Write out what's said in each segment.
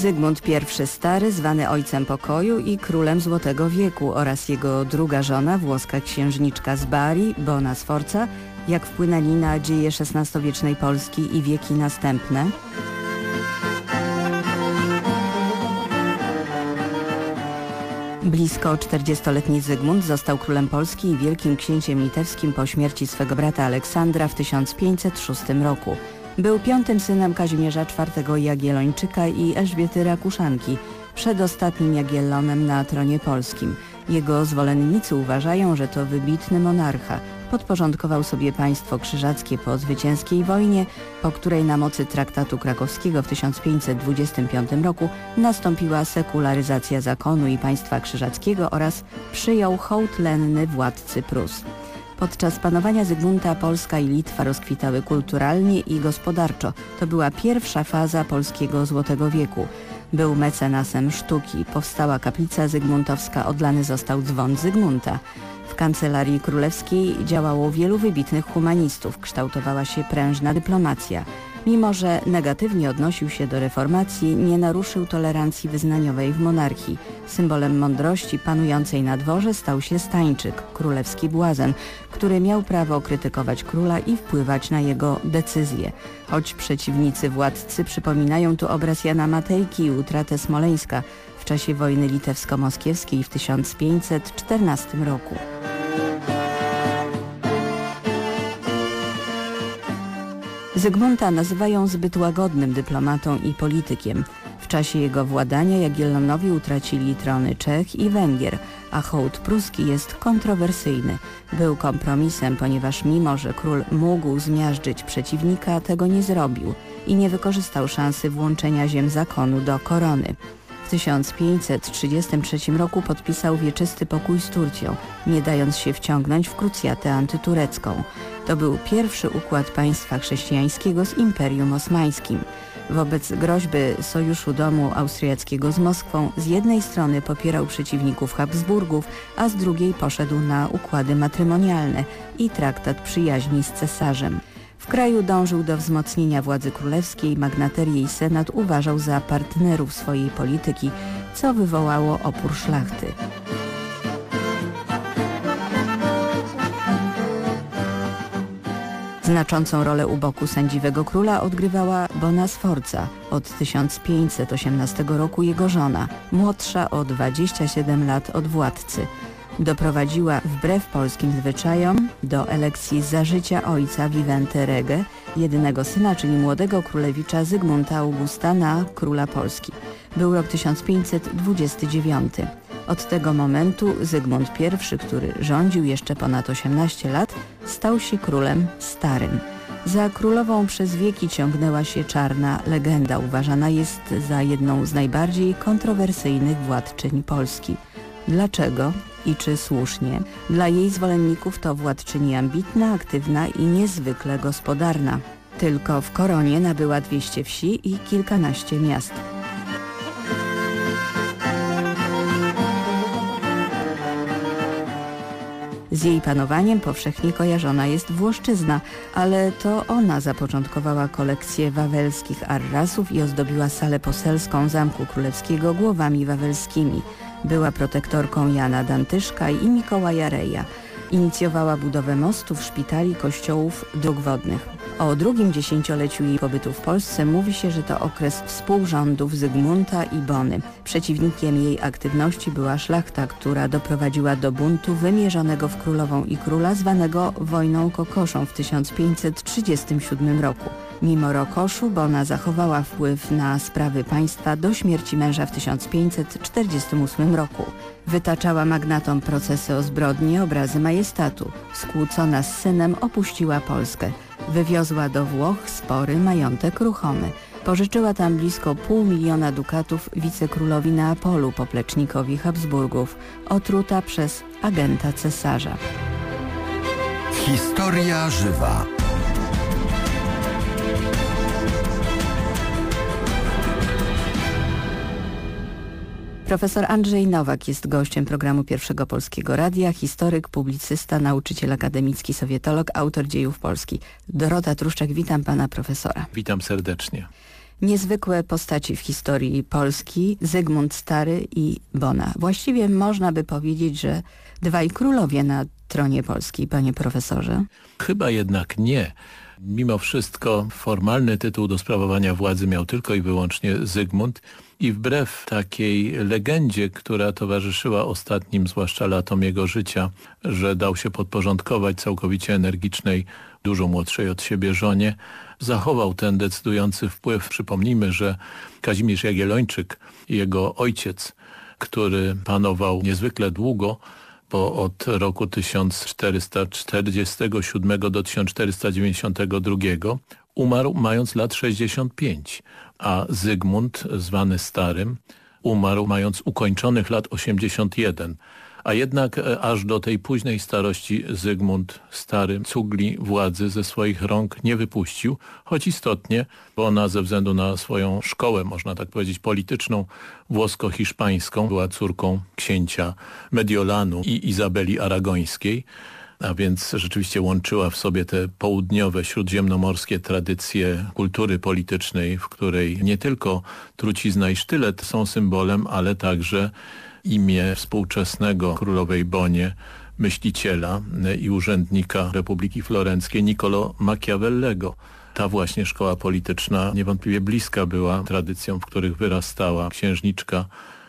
Zygmunt I Stary, zwany ojcem pokoju i królem Złotego Wieku oraz jego druga żona, włoska księżniczka z Bari, Bona Sforza, jak wpłynęli na dzieje XVI-wiecznej Polski i wieki następne. Blisko 40-letni Zygmunt został królem Polski i wielkim księciem litewskim po śmierci swego brata Aleksandra w 1506 roku. Był piątym synem Kazimierza IV Jagiellończyka i Elżbiety Rakuszanki, przedostatnim Jagiellonem na tronie polskim. Jego zwolennicy uważają, że to wybitny monarcha. Podporządkował sobie państwo krzyżackie po zwycięskiej wojnie, po której na mocy traktatu krakowskiego w 1525 roku nastąpiła sekularyzacja zakonu i państwa krzyżackiego oraz przyjął hołd lenny władcy Prus. Podczas panowania Zygmunta Polska i Litwa rozkwitały kulturalnie i gospodarczo. To była pierwsza faza polskiego Złotego Wieku. Był mecenasem sztuki, powstała kaplica zygmuntowska, odlany został dzwon Zygmunta. W kancelarii królewskiej działało wielu wybitnych humanistów, kształtowała się prężna dyplomacja. Mimo, że negatywnie odnosił się do reformacji, nie naruszył tolerancji wyznaniowej w monarchii. Symbolem mądrości panującej na dworze stał się Stańczyk, królewski błazen, który miał prawo krytykować króla i wpływać na jego decyzje. Choć przeciwnicy władcy przypominają tu obraz Jana Matejki i utratę Smoleńska w czasie wojny litewsko-moskiewskiej w 1514 roku. Zygmunta nazywają zbyt łagodnym dyplomatą i politykiem. W czasie jego władania Jagiellonowi utracili trony Czech i Węgier, a hołd pruski jest kontrowersyjny. Był kompromisem, ponieważ mimo, że król mógł zmiażdżyć przeciwnika, tego nie zrobił i nie wykorzystał szansy włączenia ziem zakonu do korony. W 1533 roku podpisał wieczysty pokój z Turcją, nie dając się wciągnąć w krucjatę antyturecką. To był pierwszy układ państwa chrześcijańskiego z Imperium Osmańskim. Wobec groźby sojuszu domu austriackiego z Moskwą z jednej strony popierał przeciwników Habsburgów, a z drugiej poszedł na układy matrymonialne i traktat przyjaźni z cesarzem. W kraju dążył do wzmocnienia władzy królewskiej, magnaterię i senat uważał za partnerów swojej polityki, co wywołało opór szlachty. Znaczącą rolę u boku sędziwego króla odgrywała Bona Sforza, od 1518 roku jego żona, młodsza o 27 lat od władcy. Doprowadziła wbrew polskim zwyczajom do elekcji za życia ojca Vivente Rege, jedynego syna, czyli młodego królewicza Zygmunta Augusta na króla Polski. Był rok 1529. Od tego momentu Zygmunt I, który rządził jeszcze ponad 18 lat, stał się królem starym. Za królową przez wieki ciągnęła się czarna legenda. Uważana jest za jedną z najbardziej kontrowersyjnych władczyń Polski. Dlaczego i czy słusznie? Dla jej zwolenników to władczyni ambitna, aktywna i niezwykle gospodarna. Tylko w koronie nabyła 200 wsi i kilkanaście miast. Z jej panowaniem powszechnie kojarzona jest Włoszczyzna, ale to ona zapoczątkowała kolekcję wawelskich arrasów i ozdobiła salę poselską Zamku Królewskiego głowami wawelskimi. Była protektorką Jana Dantyszka i Mikołaja Reja. Inicjowała budowę mostów, szpitali, kościołów, dróg wodnych. O drugim dziesięcioleciu jej pobytu w Polsce mówi się, że to okres współrządów Zygmunta i Bony. Przeciwnikiem jej aktywności była szlachta, która doprowadziła do buntu wymierzonego w królową i króla zwanego wojną kokoszą w 1537 roku. Mimo rokoszu Bona zachowała wpływ na sprawy państwa do śmierci męża w 1548 roku. Wytaczała magnatom procesy o zbrodnie, obrazy majestatu. Skłócona z synem opuściła Polskę. Wywiozła do Włoch spory majątek ruchomy. Pożyczyła tam blisko pół miliona dukatów wicekrólowi Neapolu, poplecznikowi Habsburgów, otruta przez agenta cesarza. Historia żywa. Profesor Andrzej Nowak jest gościem programu Pierwszego Polskiego Radia, historyk, publicysta, nauczyciel akademicki, sowietolog, autor dziejów Polski. Dorota Truszczak, witam pana profesora. Witam serdecznie. niezwykłe postaci w historii Polski, Zygmunt Stary i Bona. Właściwie można by powiedzieć, że dwaj królowie na tronie Polski, panie profesorze. Chyba jednak nie. Mimo wszystko formalny tytuł do sprawowania władzy miał tylko i wyłącznie Zygmunt i wbrew takiej legendzie, która towarzyszyła ostatnim, zwłaszcza latom jego życia, że dał się podporządkować całkowicie energicznej, dużo młodszej od siebie żonie, zachował ten decydujący wpływ. Przypomnijmy, że Kazimierz Jagiellończyk, jego ojciec, który panował niezwykle długo, bo od roku 1447 do 1492 umarł mając lat 65, a Zygmunt, zwany Starym, umarł mając ukończonych lat 81 a jednak e, aż do tej późnej starości Zygmunt Stary cugli władzy ze swoich rąk nie wypuścił, choć istotnie, bo ona ze względu na swoją szkołę, można tak powiedzieć, polityczną, włosko-hiszpańską, była córką księcia Mediolanu i Izabeli Aragońskiej, a więc rzeczywiście łączyła w sobie te południowe, śródziemnomorskie tradycje kultury politycznej, w której nie tylko trucizna i sztylet są symbolem, ale także imię współczesnego królowej Bonie, myśliciela i urzędnika Republiki Florenckiej Niccolo Machiavellego. Ta właśnie szkoła polityczna niewątpliwie bliska była tradycjom, w których wyrastała księżniczka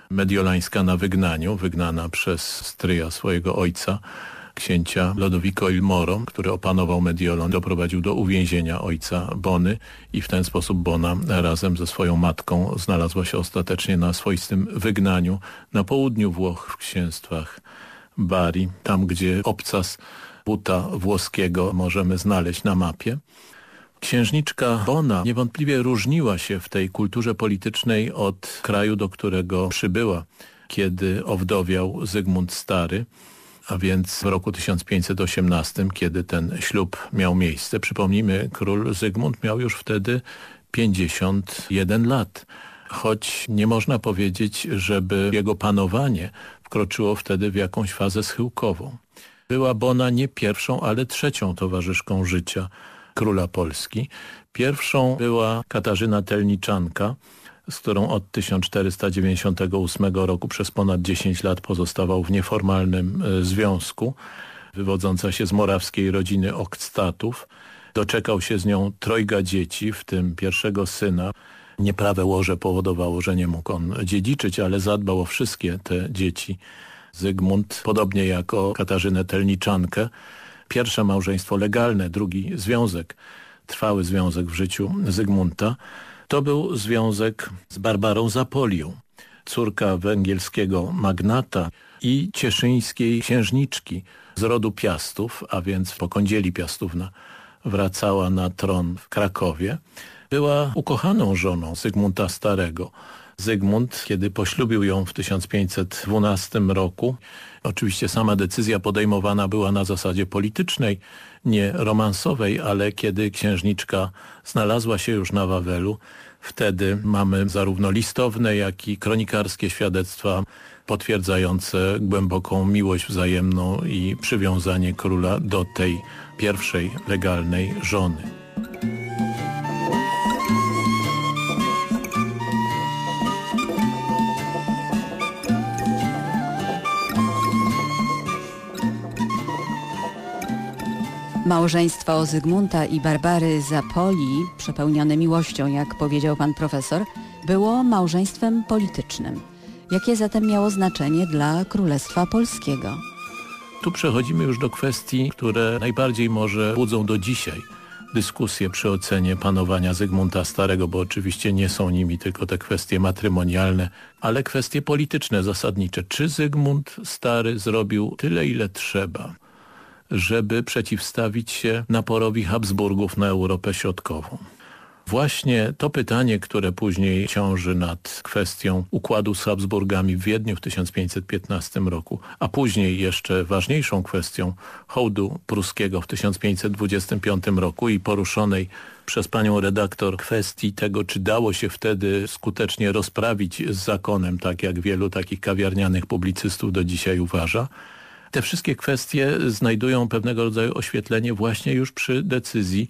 mediolańska na wygnaniu, wygnana przez stryja swojego ojca, księcia Lodovico il Moro, który opanował Mediolan, doprowadził do uwięzienia ojca Bony i w ten sposób Bona razem ze swoją matką znalazła się ostatecznie na swoistym wygnaniu na południu Włoch w księstwach Bari, tam gdzie obcas buta włoskiego możemy znaleźć na mapie. Księżniczka Bona niewątpliwie różniła się w tej kulturze politycznej od kraju, do którego przybyła, kiedy owdowiał Zygmunt Stary a więc w roku 1518, kiedy ten ślub miał miejsce. Przypomnijmy, król Zygmunt miał już wtedy 51 lat, choć nie można powiedzieć, żeby jego panowanie wkroczyło wtedy w jakąś fazę schyłkową. Była Bona nie pierwszą, ale trzecią towarzyszką życia króla Polski. Pierwszą była Katarzyna Telniczanka, z którą od 1498 roku przez ponad 10 lat pozostawał w nieformalnym e, związku, wywodząca się z morawskiej rodziny Okstatów. Doczekał się z nią trojga dzieci, w tym pierwszego syna. Nieprawe łoże powodowało, że nie mógł on dziedziczyć, ale zadbał o wszystkie te dzieci. Zygmunt, podobnie jako Katarzynę Telniczankę, pierwsze małżeństwo legalne, drugi związek, trwały związek w życiu Zygmunta, to był związek z Barbarą Zapolią, córka węgielskiego magnata i cieszyńskiej księżniczki z rodu Piastów, a więc po kądzieli Piastówna wracała na tron w Krakowie. Była ukochaną żoną Zygmunta Starego. Zygmunt, kiedy poślubił ją w 1512 roku, oczywiście sama decyzja podejmowana była na zasadzie politycznej, nie romansowej, ale kiedy księżniczka znalazła się już na Wawelu, wtedy mamy zarówno listowne, jak i kronikarskie świadectwa potwierdzające głęboką miłość wzajemną i przywiązanie króla do tej pierwszej legalnej żony. Małżeństwo Zygmunta i Barbary Zapoli, przepełnione miłością, jak powiedział pan profesor, było małżeństwem politycznym. Jakie zatem miało znaczenie dla Królestwa Polskiego? Tu przechodzimy już do kwestii, które najbardziej może budzą do dzisiaj dyskusje przy ocenie panowania Zygmunta Starego, bo oczywiście nie są nimi tylko te kwestie matrymonialne, ale kwestie polityczne, zasadnicze. Czy Zygmunt Stary zrobił tyle, ile trzeba? Żeby przeciwstawić się naporowi Habsburgów na Europę Środkową. Właśnie to pytanie, które później ciąży nad kwestią układu z Habsburgami w Wiedniu w 1515 roku, a później jeszcze ważniejszą kwestią hołdu pruskiego w 1525 roku i poruszonej przez panią redaktor kwestii tego, czy dało się wtedy skutecznie rozprawić z zakonem, tak jak wielu takich kawiarnianych publicystów do dzisiaj uważa, te wszystkie kwestie znajdują pewnego rodzaju oświetlenie właśnie już przy decyzji,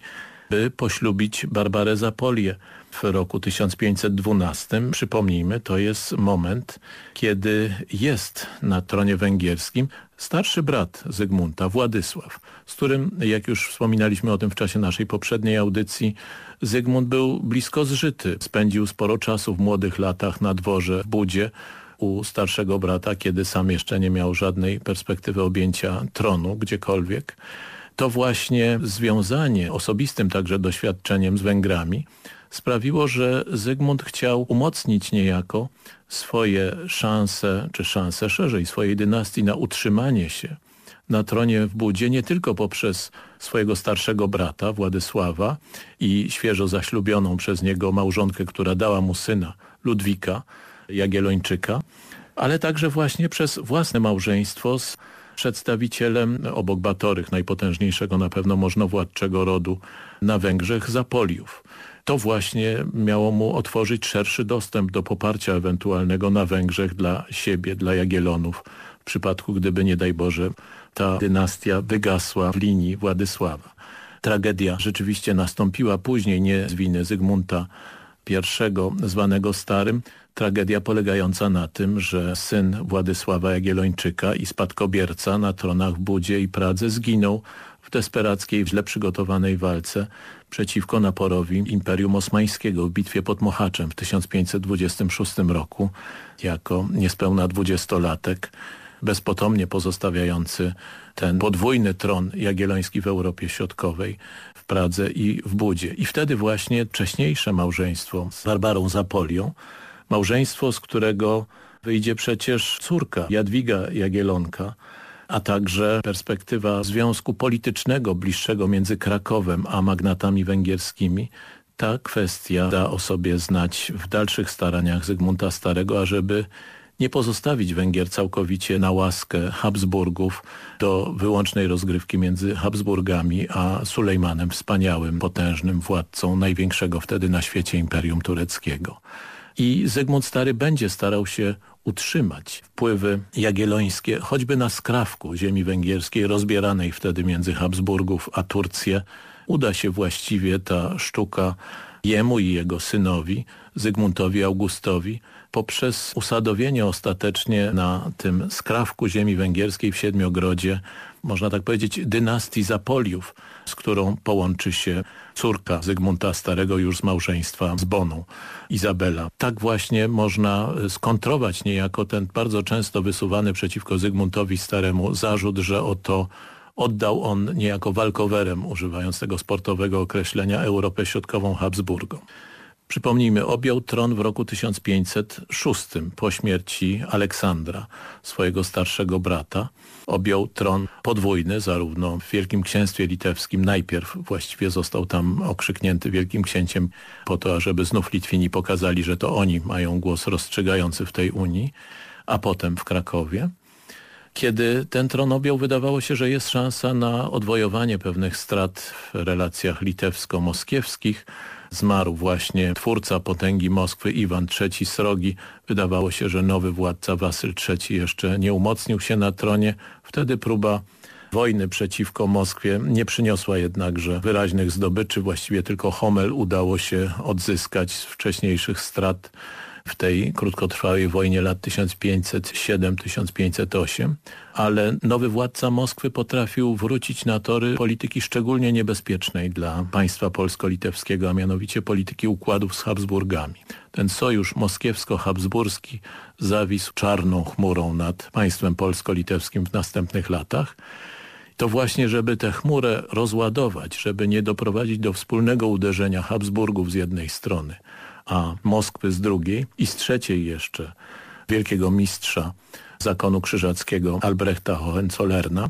by poślubić Barbarę Zapolię. w roku 1512, przypomnijmy, to jest moment, kiedy jest na tronie węgierskim starszy brat Zygmunta, Władysław, z którym, jak już wspominaliśmy o tym w czasie naszej poprzedniej audycji, Zygmunt był blisko zżyty. Spędził sporo czasu w młodych latach na dworze w Budzie u starszego brata, kiedy sam jeszcze nie miał żadnej perspektywy objęcia tronu gdziekolwiek. To właśnie związanie osobistym także doświadczeniem z Węgrami sprawiło, że Zygmunt chciał umocnić niejako swoje szanse, czy szanse szerzej swojej dynastii na utrzymanie się na tronie w Budzie nie tylko poprzez swojego starszego brata Władysława i świeżo zaślubioną przez niego małżonkę, która dała mu syna Ludwika Jagiellończyka, ale także właśnie przez własne małżeństwo z przedstawicielem obok Batorych, najpotężniejszego na pewno możnowładczego rodu na Węgrzech, Zapoliów. To właśnie miało mu otworzyć szerszy dostęp do poparcia ewentualnego na Węgrzech dla siebie, dla Jagielonów, w przypadku gdyby, nie daj Boże, ta dynastia wygasła w linii Władysława. Tragedia rzeczywiście nastąpiła później, nie z winy Zygmunta I, zwanego Starym, tragedia polegająca na tym, że syn Władysława Jagiellończyka i spadkobierca na tronach w Budzie i Pradze zginął w desperackiej, źle przygotowanej walce przeciwko naporowi Imperium Osmańskiego w bitwie pod Mohaczem w 1526 roku jako niespełna dwudziestolatek bezpotomnie pozostawiający ten podwójny tron jagielloński w Europie Środkowej, w Pradze i w Budzie. I wtedy właśnie wcześniejsze małżeństwo z Barbarą Zapolią, małżeństwo, z którego wyjdzie przecież córka Jadwiga Jagielonka, a także perspektywa związku politycznego bliższego między Krakowem a magnatami węgierskimi, ta kwestia da o sobie znać w dalszych staraniach Zygmunta Starego, ażeby nie pozostawić Węgier całkowicie na łaskę Habsburgów do wyłącznej rozgrywki między Habsburgami a Sulejmanem, wspaniałym, potężnym władcą największego wtedy na świecie Imperium Tureckiego. I Zygmunt Stary będzie starał się utrzymać wpływy jagiellońskie, choćby na skrawku ziemi węgierskiej, rozbieranej wtedy między Habsburgów a Turcję. Uda się właściwie ta sztuka jemu i jego synowi, Zygmuntowi Augustowi, poprzez usadowienie ostatecznie na tym skrawku ziemi węgierskiej w Siedmiogrodzie, można tak powiedzieć, dynastii Zapoliów, z którą połączy się córka Zygmunta Starego już z małżeństwa z Boną, Izabela. Tak właśnie można skontrować niejako ten bardzo często wysuwany przeciwko Zygmuntowi Staremu zarzut, że oto oddał on niejako walkowerem, używając tego sportowego określenia, Europę Środkową Habsburgom. Przypomnijmy, objął tron w roku 1506 po śmierci Aleksandra, swojego starszego brata. Objął tron podwójny, zarówno w Wielkim Księstwie Litewskim. Najpierw właściwie został tam okrzyknięty Wielkim Księciem po to, żeby znów Litwini pokazali, że to oni mają głos rozstrzygający w tej Unii, a potem w Krakowie. Kiedy ten tron objął, wydawało się, że jest szansa na odwojowanie pewnych strat w relacjach litewsko-moskiewskich, zmarł właśnie twórca potęgi Moskwy Iwan III Srogi. Wydawało się, że nowy władca Wasyl III jeszcze nie umocnił się na tronie. Wtedy próba wojny przeciwko Moskwie nie przyniosła jednakże wyraźnych zdobyczy. Właściwie tylko Homel udało się odzyskać z wcześniejszych strat w tej krótkotrwałej wojnie lat 1507-1508, ale nowy władca Moskwy potrafił wrócić na tory polityki szczególnie niebezpiecznej dla państwa polsko-litewskiego, a mianowicie polityki układów z Habsburgami. Ten sojusz moskiewsko-habsburski zawisł czarną chmurą nad państwem polsko-litewskim w następnych latach to właśnie, żeby tę chmurę rozładować, żeby nie doprowadzić do wspólnego uderzenia Habsburgów z jednej strony, a Moskwy z drugiej i z trzeciej jeszcze wielkiego mistrza zakonu krzyżackiego Albrechta Hohenzollerna,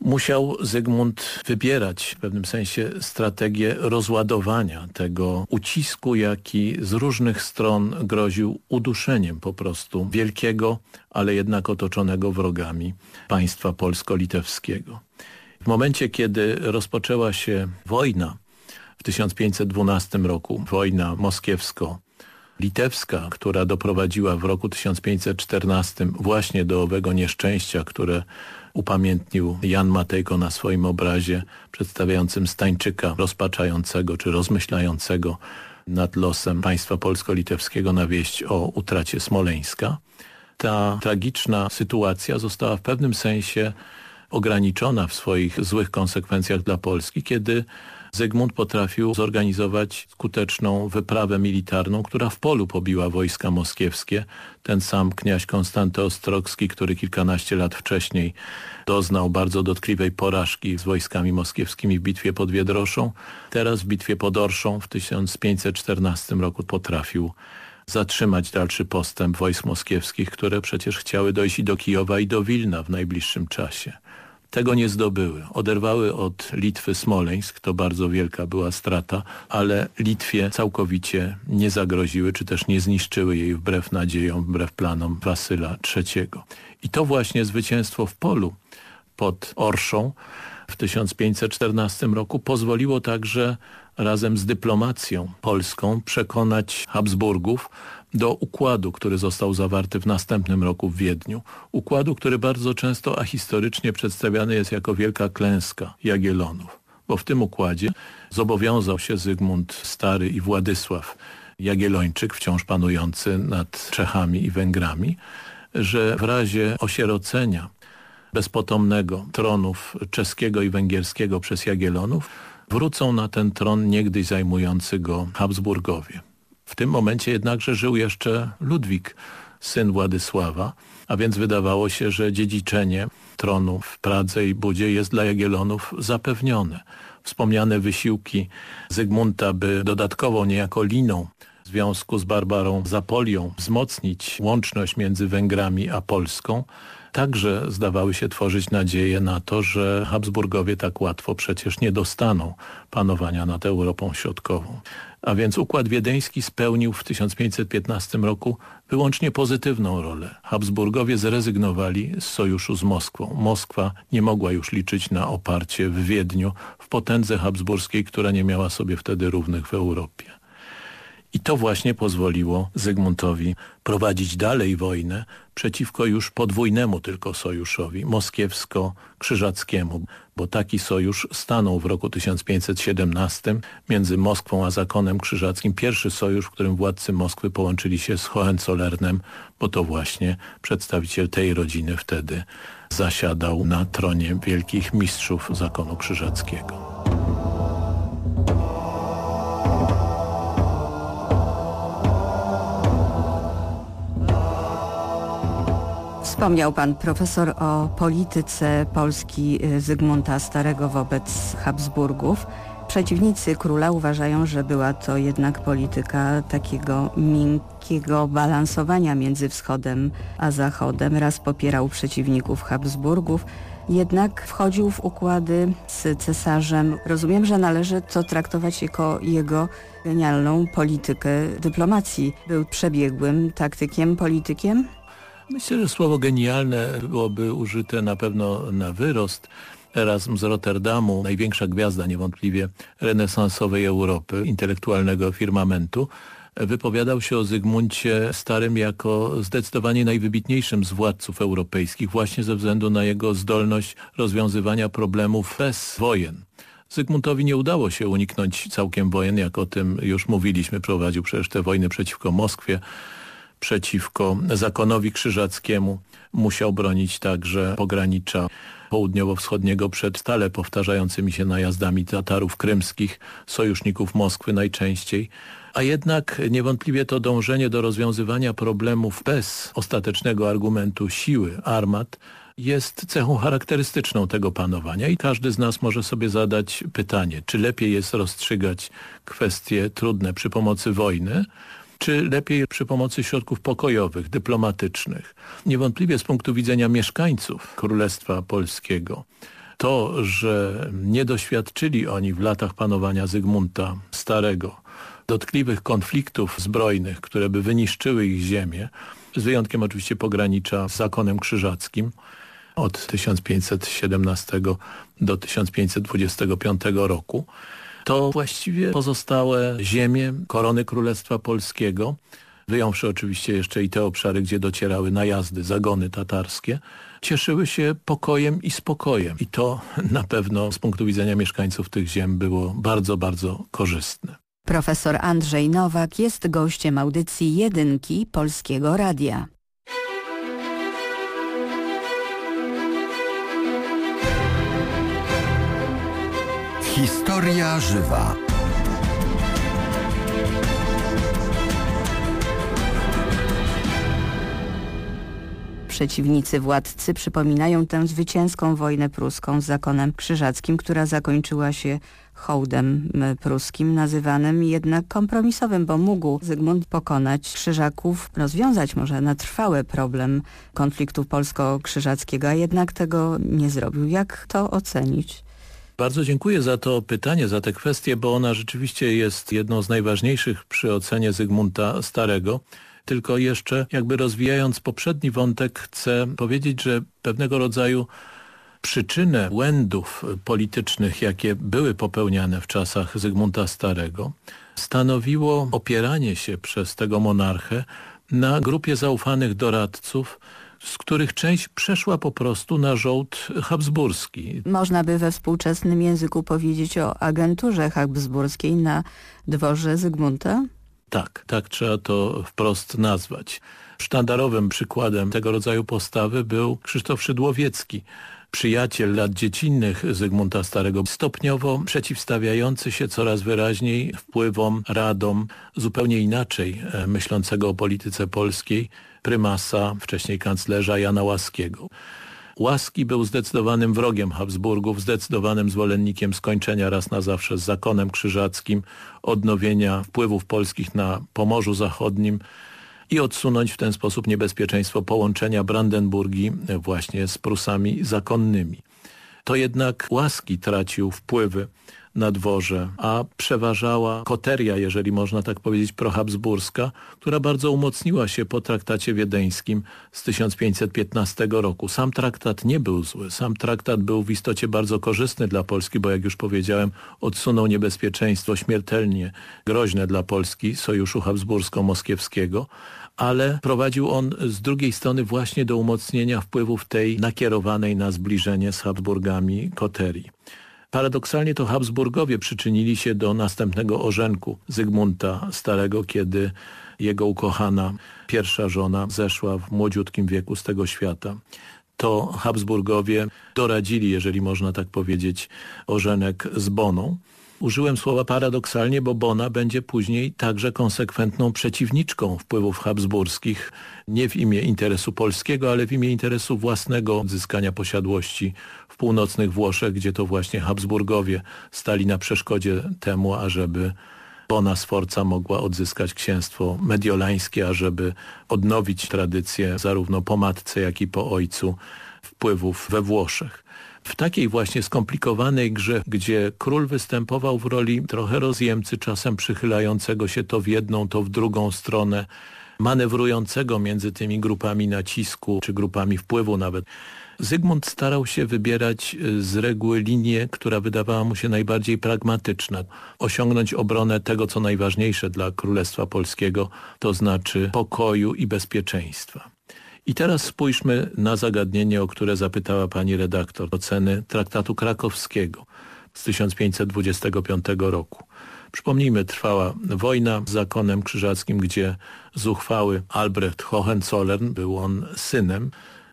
musiał Zygmunt wybierać w pewnym sensie strategię rozładowania tego ucisku, jaki z różnych stron groził uduszeniem po prostu wielkiego, ale jednak otoczonego wrogami państwa polsko-litewskiego. W momencie, kiedy rozpoczęła się wojna w 1512 roku wojna moskiewsko-litewska, która doprowadziła w roku 1514 właśnie do owego nieszczęścia, które upamiętnił Jan Matejko na swoim obrazie przedstawiającym Stańczyka rozpaczającego czy rozmyślającego nad losem państwa polsko-litewskiego na wieść o utracie Smoleńska. Ta tragiczna sytuacja została w pewnym sensie ograniczona w swoich złych konsekwencjach dla Polski, kiedy Zygmunt potrafił zorganizować skuteczną wyprawę militarną, która w polu pobiła wojska moskiewskie. Ten sam kniaź Konstanty Ostrogski, który kilkanaście lat wcześniej doznał bardzo dotkliwej porażki z wojskami moskiewskimi w bitwie pod Wiedroszą, teraz w bitwie pod Orszą w 1514 roku potrafił zatrzymać dalszy postęp wojsk moskiewskich, które przecież chciały dojść i do Kijowa i do Wilna w najbliższym czasie tego nie zdobyły. Oderwały od Litwy Smoleńsk, to bardzo wielka była strata, ale Litwie całkowicie nie zagroziły, czy też nie zniszczyły jej wbrew nadziejom, wbrew planom Wasyla III. I to właśnie zwycięstwo w polu pod Orszą w 1514 roku pozwoliło także razem z dyplomacją polską przekonać Habsburgów do układu, który został zawarty w następnym roku w Wiedniu. Układu, który bardzo często a historycznie przedstawiany jest jako wielka klęska Jagiellonów. Bo w tym układzie zobowiązał się Zygmunt Stary i Władysław Jagiellończyk, wciąż panujący nad Czechami i Węgrami, że w razie osierocenia bezpotomnego tronów czeskiego i węgierskiego przez Jagiellonów wrócą na ten tron niegdyś zajmujący go Habsburgowie. W tym momencie jednakże żył jeszcze Ludwik, syn Władysława, a więc wydawało się, że dziedziczenie tronu w Pradze i Budzie jest dla Jagiellonów zapewnione. Wspomniane wysiłki Zygmunta, by dodatkowo niejako liną związku z Barbarą Zapolią wzmocnić łączność między Węgrami a Polską, także zdawały się tworzyć nadzieję na to, że Habsburgowie tak łatwo przecież nie dostaną panowania nad Europą Środkową. A więc Układ Wiedeński spełnił w 1515 roku wyłącznie pozytywną rolę. Habsburgowie zrezygnowali z sojuszu z Moskwą. Moskwa nie mogła już liczyć na oparcie w Wiedniu w potędze habsburskiej, która nie miała sobie wtedy równych w Europie. I to właśnie pozwoliło Zygmuntowi prowadzić dalej wojnę przeciwko już podwójnemu tylko sojuszowi, moskiewsko-krzyżackiemu, bo taki sojusz stanął w roku 1517 między Moskwą a zakonem krzyżackim. Pierwszy sojusz, w którym władcy Moskwy połączyli się z Hohenzollernem, bo to właśnie przedstawiciel tej rodziny wtedy zasiadał na tronie wielkich mistrzów zakonu krzyżackiego. Wspomniał pan profesor o polityce Polski y, Zygmunta Starego wobec Habsburgów. Przeciwnicy króla uważają, że była to jednak polityka takiego miękkiego balansowania między wschodem a zachodem. Raz popierał przeciwników Habsburgów, jednak wchodził w układy z cesarzem. Rozumiem, że należy to traktować jako jego genialną politykę dyplomacji. Był przebiegłym taktykiem, politykiem? Myślę, że słowo genialne byłoby użyte na pewno na wyrost. Erasm z Rotterdamu, największa gwiazda niewątpliwie renesansowej Europy, intelektualnego firmamentu, wypowiadał się o Zygmuncie Starym jako zdecydowanie najwybitniejszym z władców europejskich właśnie ze względu na jego zdolność rozwiązywania problemów bez wojen. Zygmuntowi nie udało się uniknąć całkiem wojen, jak o tym już mówiliśmy, prowadził przecież te wojny przeciwko Moskwie, przeciwko zakonowi krzyżackiemu. Musiał bronić także pogranicza południowo-wschodniego przed stale powtarzającymi się najazdami Tatarów krymskich, sojuszników Moskwy najczęściej. A jednak niewątpliwie to dążenie do rozwiązywania problemów bez ostatecznego argumentu siły armat jest cechą charakterystyczną tego panowania i każdy z nas może sobie zadać pytanie, czy lepiej jest rozstrzygać kwestie trudne przy pomocy wojny, czy lepiej przy pomocy środków pokojowych, dyplomatycznych. Niewątpliwie z punktu widzenia mieszkańców Królestwa Polskiego to, że nie doświadczyli oni w latach panowania Zygmunta Starego dotkliwych konfliktów zbrojnych, które by wyniszczyły ich ziemię, z wyjątkiem oczywiście pogranicza z zakonem krzyżackim od 1517 do 1525 roku, to właściwie pozostałe ziemie korony Królestwa Polskiego, wyjąwszy oczywiście jeszcze i te obszary, gdzie docierały najazdy, zagony tatarskie, cieszyły się pokojem i spokojem. I to na pewno z punktu widzenia mieszkańców tych ziem było bardzo, bardzo korzystne. Profesor Andrzej Nowak jest gościem audycji Jedynki Polskiego Radia. Historia żywa. Przeciwnicy władcy przypominają tę zwycięską wojnę pruską z zakonem krzyżackim, która zakończyła się hołdem pruskim, nazywanym jednak kompromisowym, bo mógł Zygmunt pokonać krzyżaków, rozwiązać może na trwałe problem konfliktu polsko-krzyżackiego, a jednak tego nie zrobił. Jak to ocenić? Bardzo dziękuję za to pytanie, za tę kwestię, bo ona rzeczywiście jest jedną z najważniejszych przy ocenie Zygmunta Starego. Tylko jeszcze jakby rozwijając poprzedni wątek chcę powiedzieć, że pewnego rodzaju przyczynę błędów politycznych, jakie były popełniane w czasach Zygmunta Starego, stanowiło opieranie się przez tego monarchę na grupie zaufanych doradców, z których część przeszła po prostu na żołd habsburski. Można by we współczesnym języku powiedzieć o agenturze habsburskiej na dworze Zygmunta? Tak, tak trzeba to wprost nazwać. Sztandarowym przykładem tego rodzaju postawy był Krzysztof Szydłowiecki, przyjaciel lat dziecinnych Zygmunta Starego, stopniowo przeciwstawiający się coraz wyraźniej wpływom, radom zupełnie inaczej e, myślącego o polityce polskiej prymasa, wcześniej kanclerza Jana Łaskiego. Łaski był zdecydowanym wrogiem Habsburgów, zdecydowanym zwolennikiem skończenia raz na zawsze z zakonem krzyżackim, odnowienia wpływów polskich na Pomorzu Zachodnim i odsunąć w ten sposób niebezpieczeństwo połączenia Brandenburgii właśnie z Prusami zakonnymi. To jednak Łaski tracił wpływy na dworze, a przeważała koteria, jeżeli można tak powiedzieć, prohabsburska, która bardzo umocniła się po traktacie wiedeńskim z 1515 roku. Sam traktat nie był zły, sam traktat był w istocie bardzo korzystny dla Polski, bo jak już powiedziałem, odsunął niebezpieczeństwo śmiertelnie groźne dla Polski Sojuszu Habsbursko-Moskiewskiego, ale prowadził on z drugiej strony właśnie do umocnienia wpływów tej nakierowanej na zbliżenie z Habsburgami koterii. Paradoksalnie to Habsburgowie przyczynili się do następnego orzenku Zygmunta Starego, kiedy jego ukochana pierwsza żona zeszła w młodziutkim wieku z tego świata. To Habsburgowie doradzili, jeżeli można tak powiedzieć, orzenek z Boną. Użyłem słowa paradoksalnie, bo Bona będzie później także konsekwentną przeciwniczką wpływów habsburskich, nie w imię interesu polskiego, ale w imię interesu własnego odzyskania posiadłości w północnych Włoszech, gdzie to właśnie Habsburgowie stali na przeszkodzie temu, ażeby Bona Sforza mogła odzyskać księstwo mediolańskie, ażeby odnowić tradycję zarówno po matce, jak i po ojcu wpływów we Włoszech. W takiej właśnie skomplikowanej grze, gdzie król występował w roli trochę rozjemcy, czasem przychylającego się to w jedną, to w drugą stronę, manewrującego między tymi grupami nacisku, czy grupami wpływu nawet, Zygmunt starał się wybierać y, z reguły linię, która wydawała mu się najbardziej pragmatyczna. Osiągnąć obronę tego, co najważniejsze dla Królestwa Polskiego, to znaczy pokoju i bezpieczeństwa. I teraz spójrzmy na zagadnienie, o które zapytała pani redaktor, oceny traktatu krakowskiego z 1525 roku. Przypomnijmy, trwała wojna z zakonem krzyżackim, gdzie zuchwały Albrecht Hohenzollern, był on synem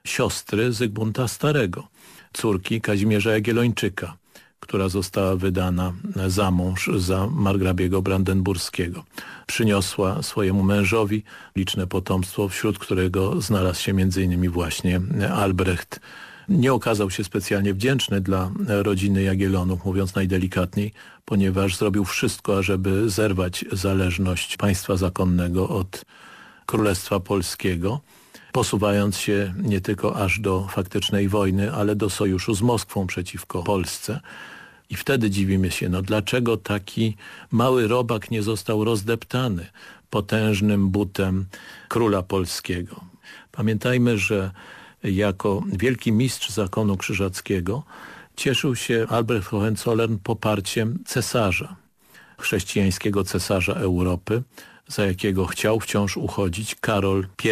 siostry Zygmunta Starego, córki Kazimierza Jagiellończyka, która została wydana za mąż za margrabiego brandenburskiego. Przyniosła swojemu mężowi liczne potomstwo, wśród którego znalazł się m.in. właśnie Albrecht. Nie okazał się specjalnie wdzięczny dla rodziny Jagiellonów, mówiąc najdelikatniej, ponieważ zrobił wszystko, ażeby zerwać zależność państwa zakonnego od Królestwa Polskiego posuwając się nie tylko aż do faktycznej wojny, ale do sojuszu z Moskwą przeciwko Polsce. I wtedy dziwimy się, no dlaczego taki mały robak nie został rozdeptany potężnym butem króla polskiego. Pamiętajmy, że jako wielki mistrz zakonu krzyżackiego cieszył się Albrecht Hohenzollern poparciem cesarza, chrześcijańskiego cesarza Europy, za jakiego chciał wciąż uchodzić Karol I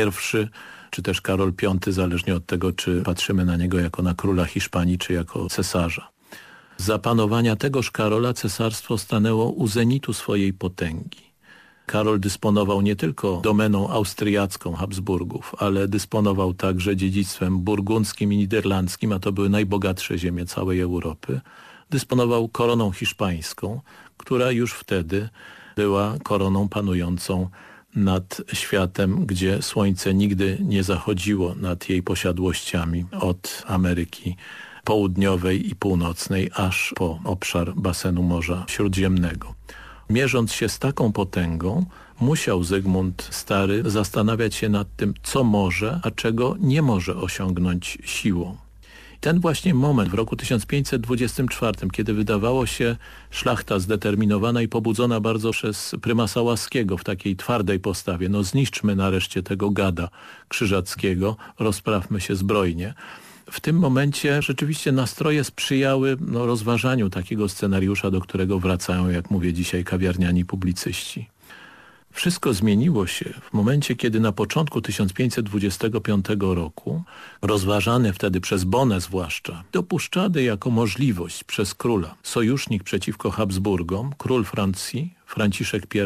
czy też Karol V, zależnie od tego, czy patrzymy na niego jako na króla Hiszpanii, czy jako cesarza. Za panowania tegoż Karola cesarstwo stanęło u zenitu swojej potęgi. Karol dysponował nie tylko domeną austriacką Habsburgów, ale dysponował także dziedzictwem burgundzkim i niderlandzkim, a to były najbogatsze ziemie całej Europy. Dysponował koroną hiszpańską, która już wtedy była koroną panującą nad światem, gdzie słońce nigdy nie zachodziło nad jej posiadłościami od Ameryki Południowej i Północnej aż po obszar basenu Morza Śródziemnego. Mierząc się z taką potęgą, musiał Zygmunt Stary zastanawiać się nad tym, co może, a czego nie może osiągnąć siłą. Ten właśnie moment w roku 1524, kiedy wydawało się szlachta zdeterminowana i pobudzona bardzo przez prymasa Łaskiego w takiej twardej postawie, no zniszczmy nareszcie tego gada krzyżackiego, rozprawmy się zbrojnie. W tym momencie rzeczywiście nastroje sprzyjały no, rozważaniu takiego scenariusza, do którego wracają, jak mówię dzisiaj, kawiarniani publicyści. Wszystko zmieniło się w momencie, kiedy na początku 1525 roku, rozważany wtedy przez Bonę zwłaszcza, dopuszczany jako możliwość przez króla sojusznik przeciwko Habsburgom, król Francji, Franciszek I,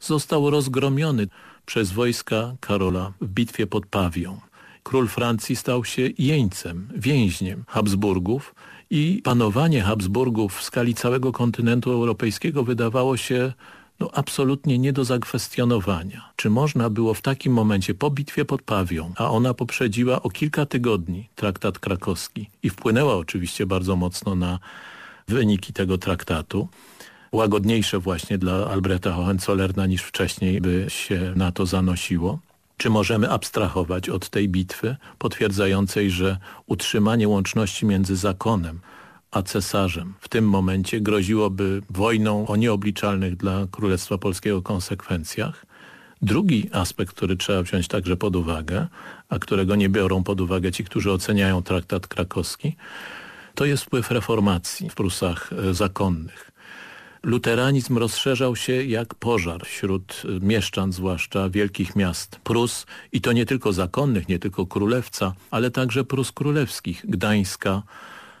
został rozgromiony przez wojska Karola w bitwie pod Pawią. Król Francji stał się jeńcem, więźniem Habsburgów i panowanie Habsburgów w skali całego kontynentu europejskiego wydawało się no absolutnie nie do zakwestionowania. Czy można było w takim momencie po bitwie pod Pawią, a ona poprzedziła o kilka tygodni traktat krakowski i wpłynęła oczywiście bardzo mocno na wyniki tego traktatu, łagodniejsze właśnie dla Albrechta Hohenzollerna niż wcześniej by się na to zanosiło. Czy możemy abstrahować od tej bitwy potwierdzającej, że utrzymanie łączności między zakonem a cesarzem w tym momencie groziłoby wojną o nieobliczalnych dla Królestwa Polskiego konsekwencjach. Drugi aspekt, który trzeba wziąć także pod uwagę, a którego nie biorą pod uwagę ci, którzy oceniają traktat krakowski, to jest wpływ reformacji w Prusach e, zakonnych. Luteranizm rozszerzał się jak pożar wśród e, mieszczan, zwłaszcza wielkich miast Prus i to nie tylko zakonnych, nie tylko królewca, ale także Prus królewskich, Gdańska,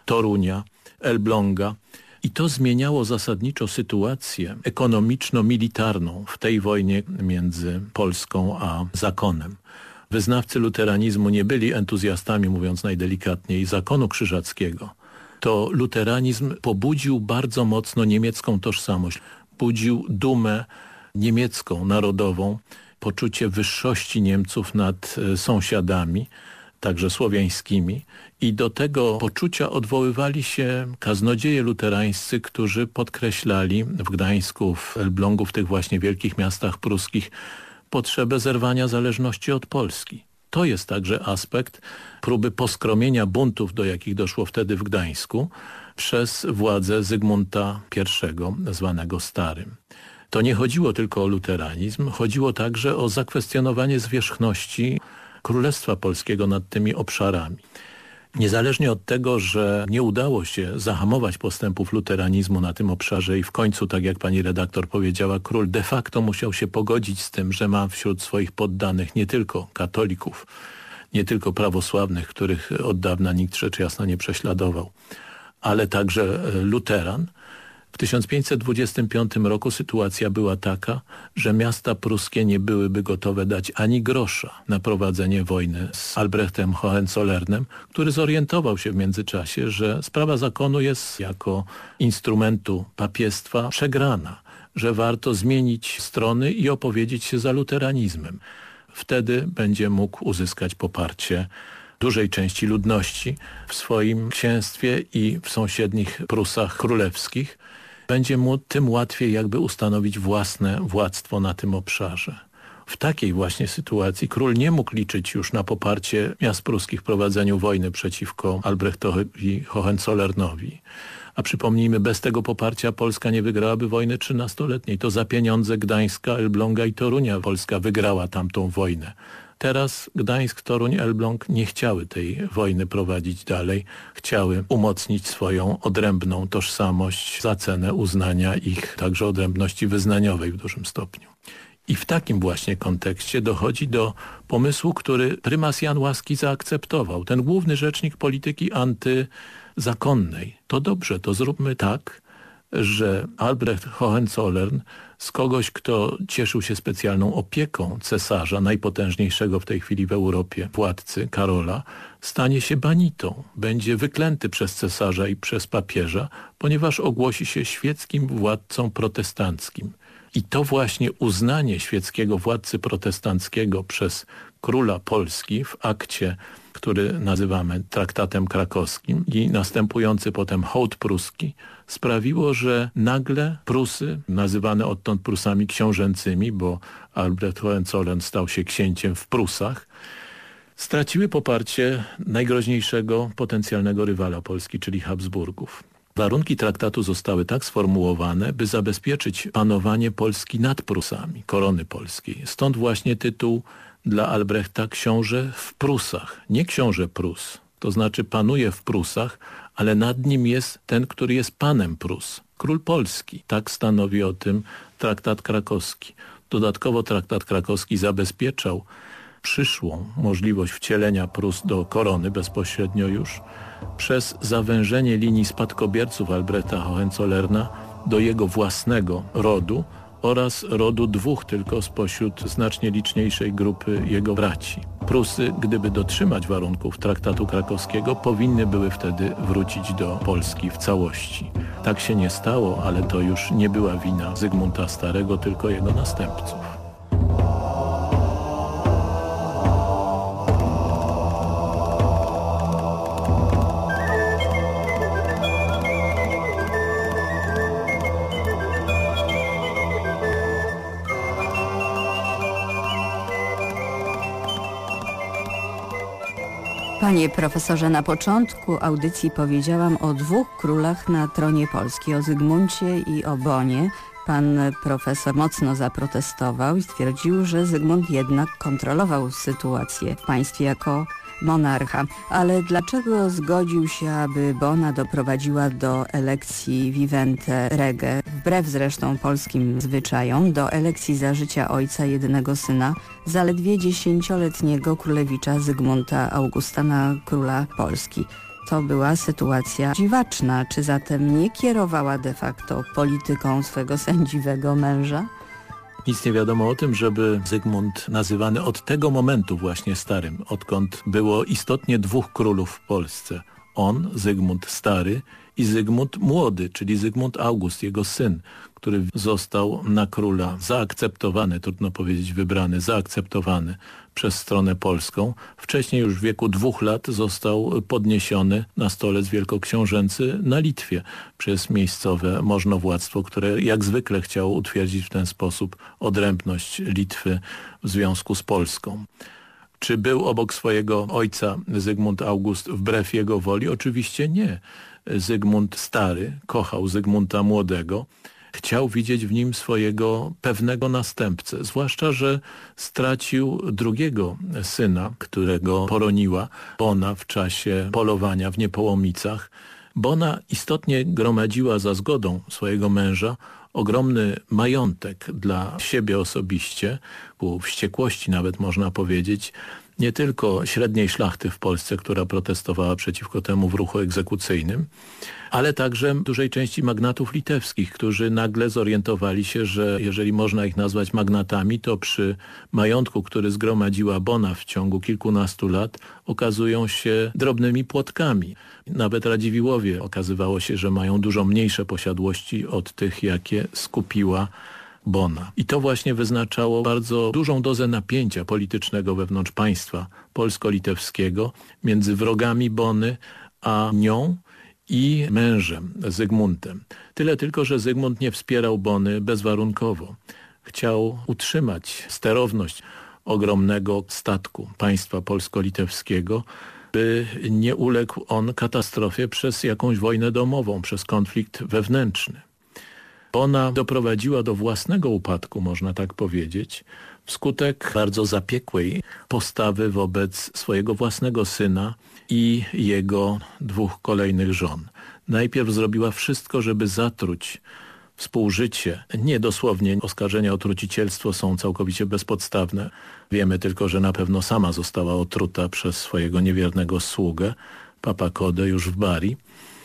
Torunia, Elbląga. I to zmieniało zasadniczo sytuację ekonomiczno-militarną w tej wojnie między Polską a zakonem. Wyznawcy luteranizmu nie byli entuzjastami, mówiąc najdelikatniej, zakonu krzyżackiego. To luteranizm pobudził bardzo mocno niemiecką tożsamość, budził dumę niemiecką, narodową, poczucie wyższości Niemców nad e, sąsiadami, także słowiańskimi i do tego poczucia odwoływali się kaznodzieje luterańscy, którzy podkreślali w Gdańsku, w Elblągu, w tych właśnie wielkich miastach pruskich potrzebę zerwania zależności od Polski. To jest także aspekt próby poskromienia buntów, do jakich doszło wtedy w Gdańsku, przez władzę Zygmunta I, zwanego Starym. To nie chodziło tylko o luteranizm, chodziło także o zakwestionowanie zwierzchności Królestwa Polskiego nad tymi obszarami. Niezależnie od tego, że nie udało się zahamować postępów luteranizmu na tym obszarze i w końcu, tak jak pani redaktor powiedziała, król de facto musiał się pogodzić z tym, że ma wśród swoich poddanych nie tylko katolików, nie tylko prawosławnych, których od dawna nikt rzecz jasna nie prześladował, ale także e, luteran, w 1525 roku sytuacja była taka, że miasta pruskie nie byłyby gotowe dać ani grosza na prowadzenie wojny z Albrechtem Hohenzollernem, który zorientował się w międzyczasie, że sprawa zakonu jest jako instrumentu papiestwa przegrana, że warto zmienić strony i opowiedzieć się za luteranizmem. Wtedy będzie mógł uzyskać poparcie dużej części ludności w swoim księstwie i w sąsiednich Prusach królewskich, będzie mu tym łatwiej jakby ustanowić własne władztwo na tym obszarze. W takiej właśnie sytuacji król nie mógł liczyć już na poparcie miast pruskich w prowadzeniu wojny przeciwko Albrechtowi Hohenzollernowi. A przypomnijmy, bez tego poparcia Polska nie wygrałaby wojny trzynastoletniej. To za pieniądze Gdańska, Elbląga i Torunia Polska wygrała tamtą wojnę. Teraz Gdańsk, Toruń, Elbląg nie chciały tej wojny prowadzić dalej. Chciały umocnić swoją odrębną tożsamość za cenę uznania ich także odrębności wyznaniowej w dużym stopniu. I w takim właśnie kontekście dochodzi do pomysłu, który prymas Jan Łaski zaakceptował. Ten główny rzecznik polityki anty zakonnej. To dobrze, to zróbmy tak, że Albrecht Hohenzollern z kogoś, kto cieszył się specjalną opieką cesarza, najpotężniejszego w tej chwili w Europie władcy Karola, stanie się banitą. Będzie wyklęty przez cesarza i przez papieża, ponieważ ogłosi się świeckim władcą protestanckim. I to właśnie uznanie świeckiego władcy protestanckiego przez króla Polski w akcie, który nazywamy traktatem krakowskim i następujący potem hołd pruski sprawiło, że nagle Prusy, nazywane odtąd Prusami książęcymi, bo Albrecht Hohenzollern stał się księciem w Prusach, straciły poparcie najgroźniejszego potencjalnego rywala Polski, czyli Habsburgów. Warunki traktatu zostały tak sformułowane, by zabezpieczyć panowanie Polski nad Prusami, korony polskiej. Stąd właśnie tytuł dla Albrechta książę w Prusach, nie książę Prus. To znaczy panuje w Prusach, ale nad nim jest ten, który jest panem Prus, król Polski. Tak stanowi o tym traktat krakowski. Dodatkowo traktat krakowski zabezpieczał przyszłą możliwość wcielenia Prus do korony bezpośrednio już przez zawężenie linii spadkobierców Albrechta Hohenzollerna do jego własnego rodu oraz rodu dwóch tylko spośród znacznie liczniejszej grupy jego braci. Prusy, gdyby dotrzymać warunków traktatu krakowskiego, powinny były wtedy wrócić do Polski w całości. Tak się nie stało, ale to już nie była wina Zygmunta Starego, tylko jego następców. Panie profesorze, na początku audycji powiedziałam o dwóch królach na tronie Polski, o Zygmuncie i o Bonie. Pan profesor mocno zaprotestował i stwierdził, że Zygmunt jednak kontrolował sytuację w państwie jako monarcha. Ale dlaczego zgodził się, aby Bona doprowadziła do elekcji Vivente Rege, wbrew zresztą polskim zwyczajom, do elekcji za życia ojca jedynego syna, zaledwie dziesięcioletniego królewicza Zygmunta Augusta na króla Polski? To była sytuacja dziwaczna. Czy zatem nie kierowała de facto polityką swego sędziwego męża? Nic nie wiadomo o tym, żeby Zygmunt nazywany od tego momentu właśnie starym, odkąd było istotnie dwóch królów w Polsce. On, Zygmunt Stary i Zygmunt Młody, czyli Zygmunt August, jego syn, który został na króla zaakceptowany, trudno powiedzieć wybrany, zaakceptowany przez stronę polską. Wcześniej już w wieku dwóch lat został podniesiony na stolec wielkoksiążęcy na Litwie przez miejscowe możnowładztwo, które jak zwykle chciało utwierdzić w ten sposób odrębność Litwy w związku z Polską. Czy był obok swojego ojca Zygmunt August wbrew jego woli? Oczywiście nie. Zygmunt Stary kochał Zygmunta Młodego, chciał widzieć w nim swojego pewnego następcę. Zwłaszcza, że stracił drugiego syna, którego poroniła Bona w czasie polowania w Niepołomicach. Bona istotnie gromadziła za zgodą swojego męża ogromny majątek dla siebie osobiście, ku wściekłości nawet można powiedzieć, nie tylko średniej szlachty w Polsce, która protestowała przeciwko temu w ruchu egzekucyjnym, ale także dużej części magnatów litewskich, którzy nagle zorientowali się, że jeżeli można ich nazwać magnatami, to przy majątku, który zgromadziła Bona w ciągu kilkunastu lat, okazują się drobnymi płotkami. Nawet Radziwiłowie okazywało się, że mają dużo mniejsze posiadłości od tych, jakie skupiła Bona. I to właśnie wyznaczało bardzo dużą dozę napięcia politycznego wewnątrz państwa polsko-litewskiego między wrogami Bony a nią i mężem Zygmuntem. Tyle tylko, że Zygmunt nie wspierał Bony bezwarunkowo. Chciał utrzymać sterowność ogromnego statku państwa polsko-litewskiego, by nie uległ on katastrofie przez jakąś wojnę domową, przez konflikt wewnętrzny. Ona doprowadziła do własnego upadku, można tak powiedzieć, wskutek bardzo zapiekłej postawy wobec swojego własnego syna i jego dwóch kolejnych żon. Najpierw zrobiła wszystko, żeby zatruć współżycie. Nie dosłownie oskarżenia o trucicielstwo są całkowicie bezpodstawne. Wiemy tylko, że na pewno sama została otruta przez swojego niewiernego sługę. Papakodę już w Bari,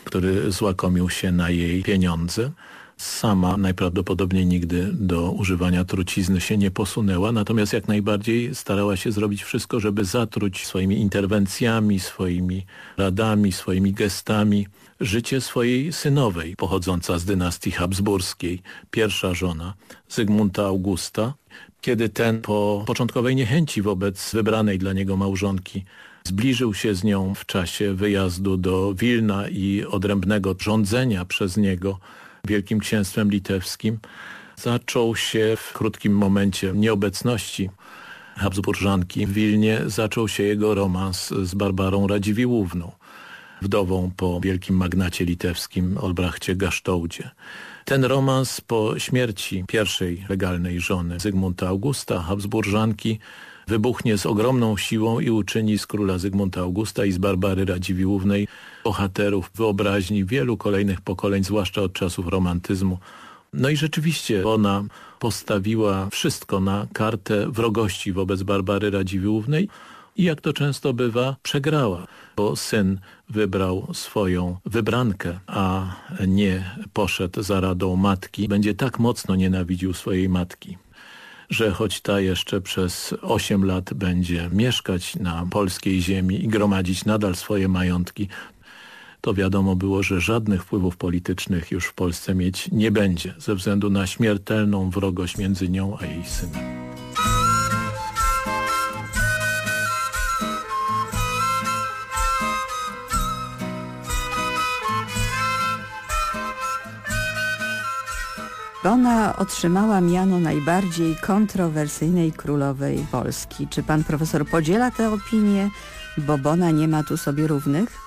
który złakomił się na jej pieniądze. Sama najprawdopodobniej nigdy do używania trucizny się nie posunęła, natomiast jak najbardziej starała się zrobić wszystko, żeby zatruć swoimi interwencjami, swoimi radami, swoimi gestami życie swojej synowej, pochodząca z dynastii habsburskiej, pierwsza żona Zygmunta Augusta, kiedy ten po początkowej niechęci wobec wybranej dla niego małżonki zbliżył się z nią w czasie wyjazdu do Wilna i odrębnego rządzenia przez niego Wielkim Księstwem Litewskim, zaczął się w krótkim momencie nieobecności Habsburżanki w Wilnie, zaczął się jego romans z Barbarą Radziwiłłówną, wdową po wielkim magnacie litewskim Olbrachcie Gasztoudzie. Ten romans po śmierci pierwszej legalnej żony Zygmunta Augusta, Habsburżanki, wybuchnie z ogromną siłą i uczyni z króla Zygmunta Augusta i z Barbary Radziwiłłównej bohaterów wyobraźni wielu kolejnych pokoleń, zwłaszcza od czasów romantyzmu. No i rzeczywiście ona postawiła wszystko na kartę wrogości wobec Barbary Radziwiłłównej i jak to często bywa, przegrała, bo syn wybrał swoją wybrankę, a nie poszedł za radą matki. Będzie tak mocno nienawidził swojej matki, że choć ta jeszcze przez 8 lat będzie mieszkać na polskiej ziemi i gromadzić nadal swoje majątki, to wiadomo było, że żadnych wpływów politycznych już w Polsce mieć nie będzie, ze względu na śmiertelną wrogość między nią a jej synem. Bona otrzymała miano najbardziej kontrowersyjnej królowej Polski. Czy pan profesor podziela tę opinię, bo Bona nie ma tu sobie równych?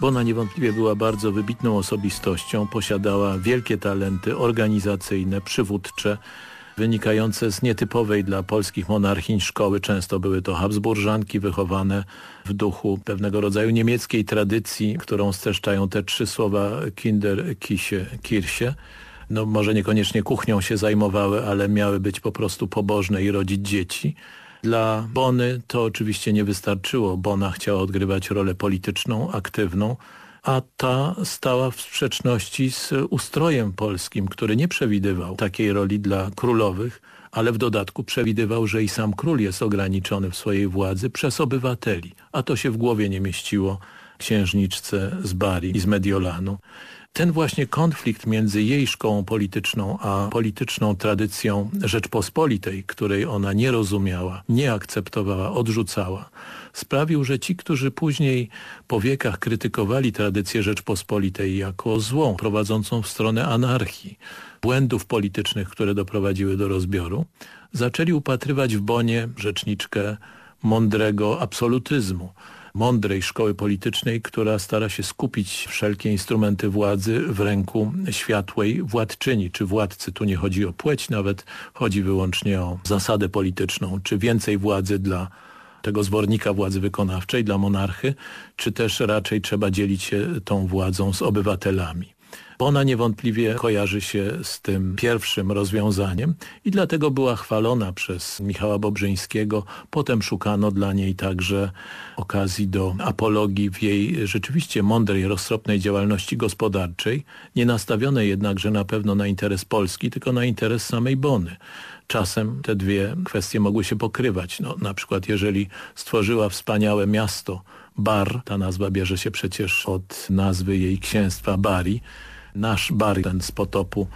Bona niewątpliwie była bardzo wybitną osobistością, posiadała wielkie talenty organizacyjne, przywódcze, wynikające z nietypowej dla polskich monarchii szkoły. Często były to Habsburżanki wychowane w duchu pewnego rodzaju niemieckiej tradycji, którą streszczają te trzy słowa Kinder, Kisie, Kirche no może niekoniecznie kuchnią się zajmowały, ale miały być po prostu pobożne i rodzić dzieci. Dla Bony to oczywiście nie wystarczyło. Bona chciała odgrywać rolę polityczną, aktywną, a ta stała w sprzeczności z ustrojem polskim, który nie przewidywał takiej roli dla królowych, ale w dodatku przewidywał, że i sam król jest ograniczony w swojej władzy przez obywateli, a to się w głowie nie mieściło księżniczce z Bari i z Mediolanu ten właśnie konflikt między jej szkołą polityczną a polityczną tradycją Rzeczpospolitej, której ona nie rozumiała, nie akceptowała, odrzucała, sprawił, że ci, którzy później po wiekach krytykowali tradycję Rzeczpospolitej jako złą, prowadzącą w stronę anarchii, błędów politycznych, które doprowadziły do rozbioru, zaczęli upatrywać w Bonie rzeczniczkę mądrego absolutyzmu, mądrej szkoły politycznej, która stara się skupić wszelkie instrumenty władzy w ręku światłej władczyni czy władcy. Tu nie chodzi o płeć nawet, chodzi wyłącznie o zasadę polityczną, czy więcej władzy dla tego zwornika władzy wykonawczej, dla monarchy, czy też raczej trzeba dzielić się tą władzą z obywatelami. Ona niewątpliwie kojarzy się z tym pierwszym rozwiązaniem i dlatego była chwalona przez Michała Bobrzyńskiego. Potem szukano dla niej także okazji do apologii w jej rzeczywiście mądrej, roztropnej działalności gospodarczej, nie nastawionej jednakże na pewno na interes Polski, tylko na interes samej Bony. Czasem te dwie kwestie mogły się pokrywać. No, na przykład jeżeli stworzyła wspaniałe miasto Bar, ta nazwa bierze się przecież od nazwy jej księstwa Bari, nasz bar, ten z potopu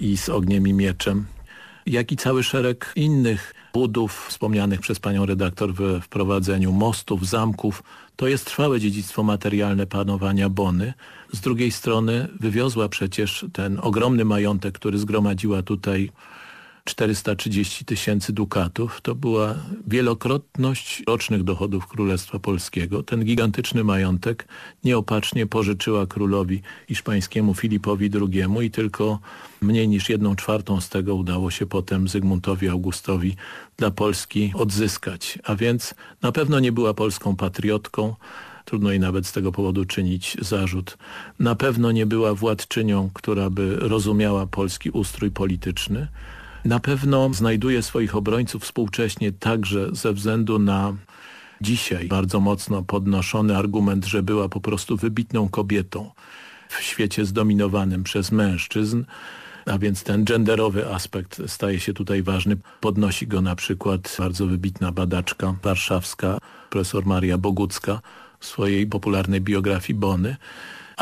i z ogniem i mieczem, jak i cały szereg innych budów wspomnianych przez panią redaktor w wprowadzeniu mostów, zamków. To jest trwałe dziedzictwo materialne panowania Bony. Z drugiej strony wywiozła przecież ten ogromny majątek, który zgromadziła tutaj 430 tysięcy dukatów. To była wielokrotność rocznych dochodów Królestwa Polskiego. Ten gigantyczny majątek nieopatrznie pożyczyła królowi hiszpańskiemu Filipowi II i tylko mniej niż jedną czwartą z tego udało się potem Zygmuntowi Augustowi dla Polski odzyskać. A więc na pewno nie była polską patriotką, trudno jej nawet z tego powodu czynić zarzut. Na pewno nie była władczynią, która by rozumiała polski ustrój polityczny, na pewno znajduje swoich obrońców współcześnie także ze względu na dzisiaj bardzo mocno podnoszony argument, że była po prostu wybitną kobietą w świecie zdominowanym przez mężczyzn, a więc ten genderowy aspekt staje się tutaj ważny. Podnosi go na przykład bardzo wybitna badaczka warszawska, profesor Maria Bogucka w swojej popularnej biografii Bony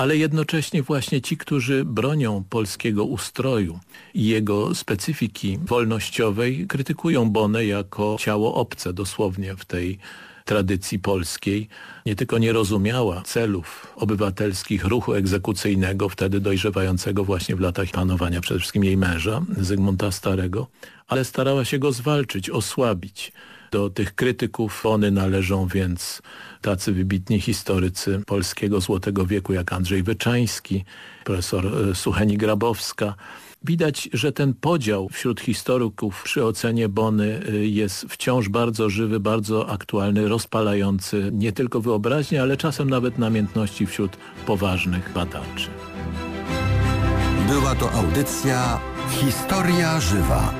ale jednocześnie właśnie ci, którzy bronią polskiego ustroju i jego specyfiki wolnościowej, krytykują Bonę jako ciało obce dosłownie w tej tradycji polskiej. Nie tylko nie rozumiała celów obywatelskich ruchu egzekucyjnego, wtedy dojrzewającego właśnie w latach panowania przede wszystkim jej męża, Zygmunta Starego, ale starała się go zwalczyć, osłabić. Do tych krytyków one należą więc tacy wybitni historycy polskiego Złotego Wieku jak Andrzej Wyczański, profesor e, Sucheni Grabowska. Widać, że ten podział wśród historyków przy ocenie Bony e, jest wciąż bardzo żywy, bardzo aktualny, rozpalający nie tylko wyobraźnię, ale czasem nawet namiętności wśród poważnych badaczy. Była to audycja Historia Żywa.